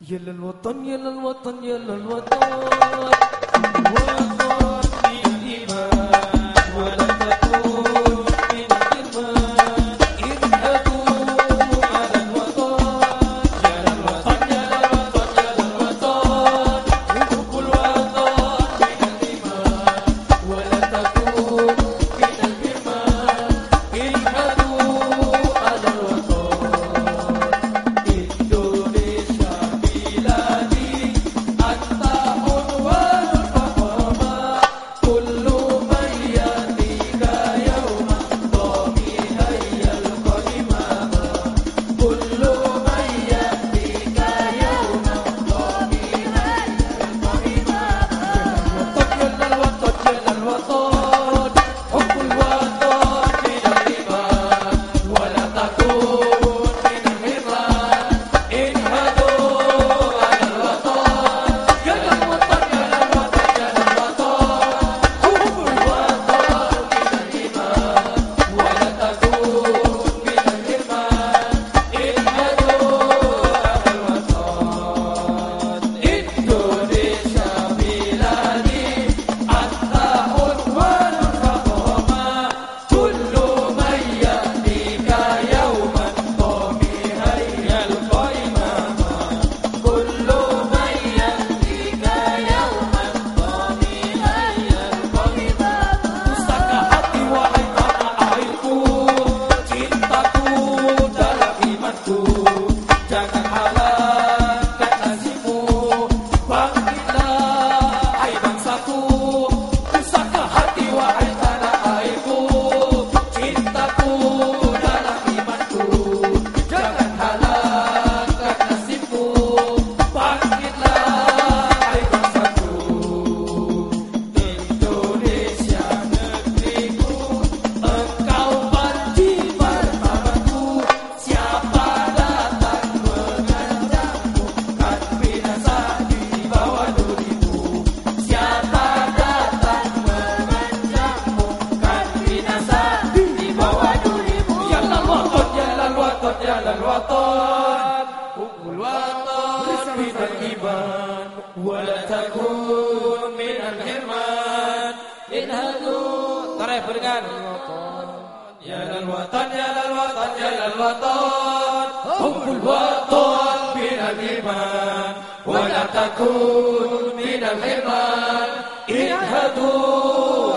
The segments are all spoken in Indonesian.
يا للوطن يا للوطن يا للوطن من الإيمان ولا تكون من الحرمان. انهدوا ترى برقان يا للوطن يا للوطن يا للوطن. حب الوطن من الإيمان ولا تكون من الحرمان. انهدوا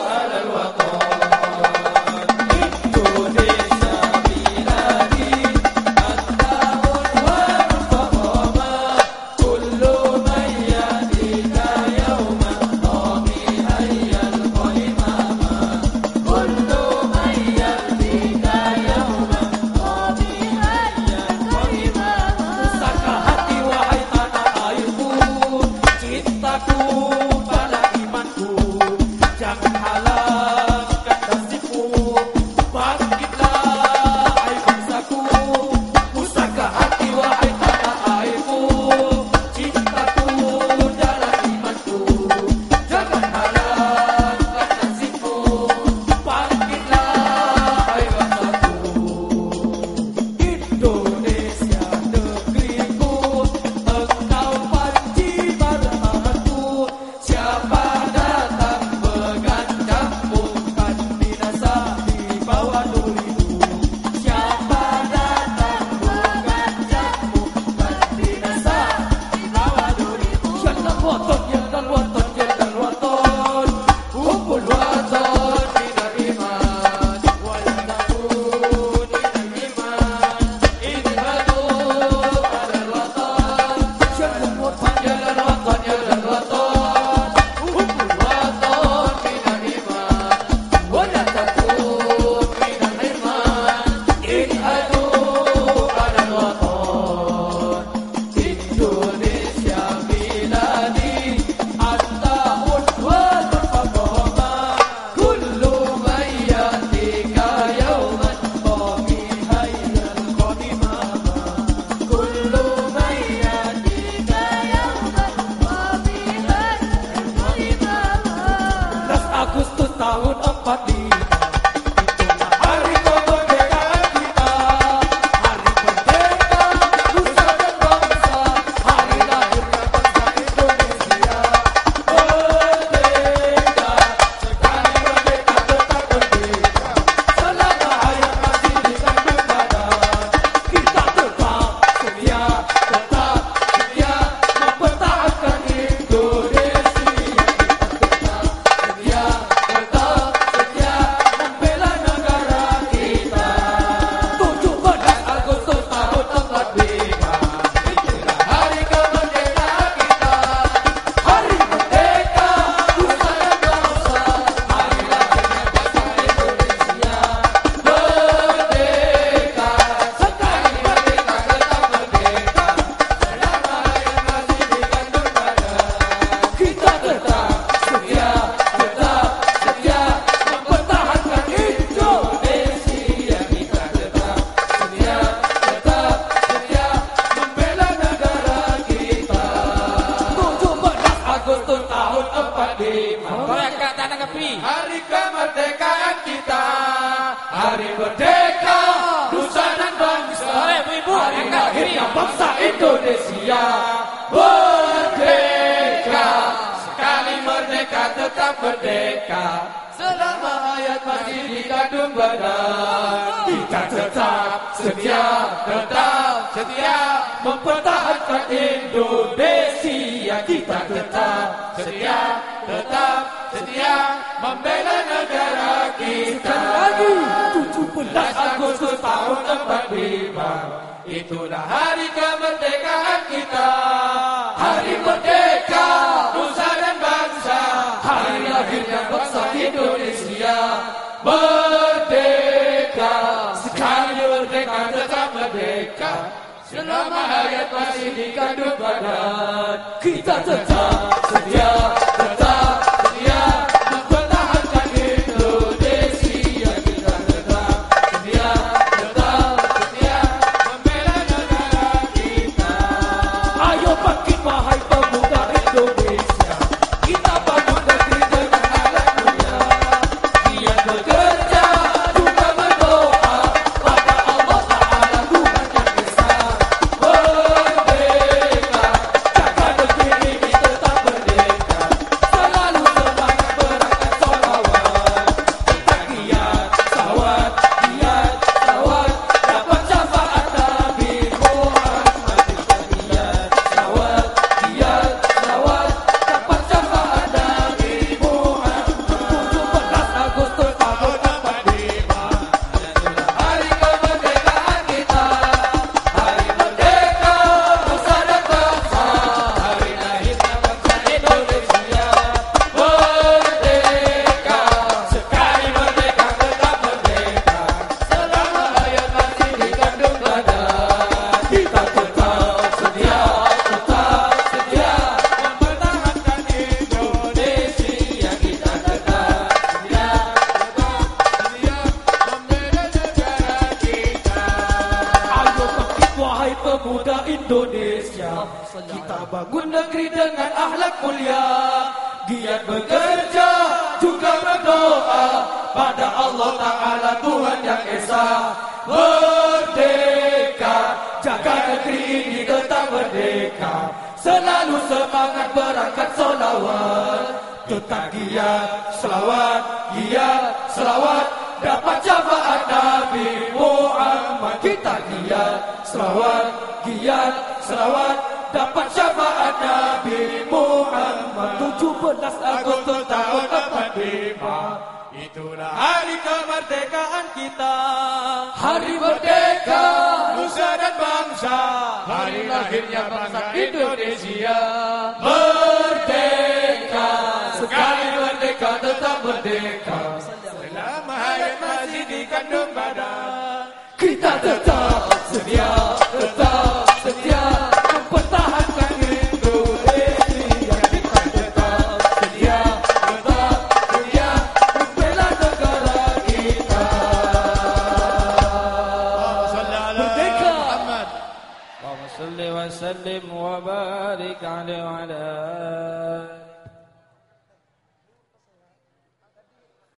bangsa Indonesia Merdeka. Sekali merdeka tetap merdeka. Selama hayat masih dikandung badan Kita tetap setia Tetap setia Mempertahankan Indonesia. Kita tetap setia Tetap setia Membela negara kita. Lagi 17 Agustus tahun 45 Itulah hari kemerdekaan kita. Hari merdeka. Nusa dan bangsa. Hari lahirnya bangsa Indonesia. Merdeka. Sekali merdeka tetap merdeka. Selama hayat masih dikandung badan Kita tetap setia bangun negeri dengan akhlak mulia? Giat bekerja juga berdoa. Pada Allah Ta'ala Tuhan yang Esa. Merdeka. Jaga negeri ini tetap merdeka. Selalu semangat berangkat solawat. Tetap giat selawat Giat selawat Dapat syafaat Nabi Muhammad. Kita giat selawat Giat selawat. Dapat syafaat Nabi Muhammad. 17 Agustus tahun 45 Itulah hari kemerdekaan kita. Hari merdeka Nusa dan bangsa. Hari lahirnya bangsa Indonesia Kita tetap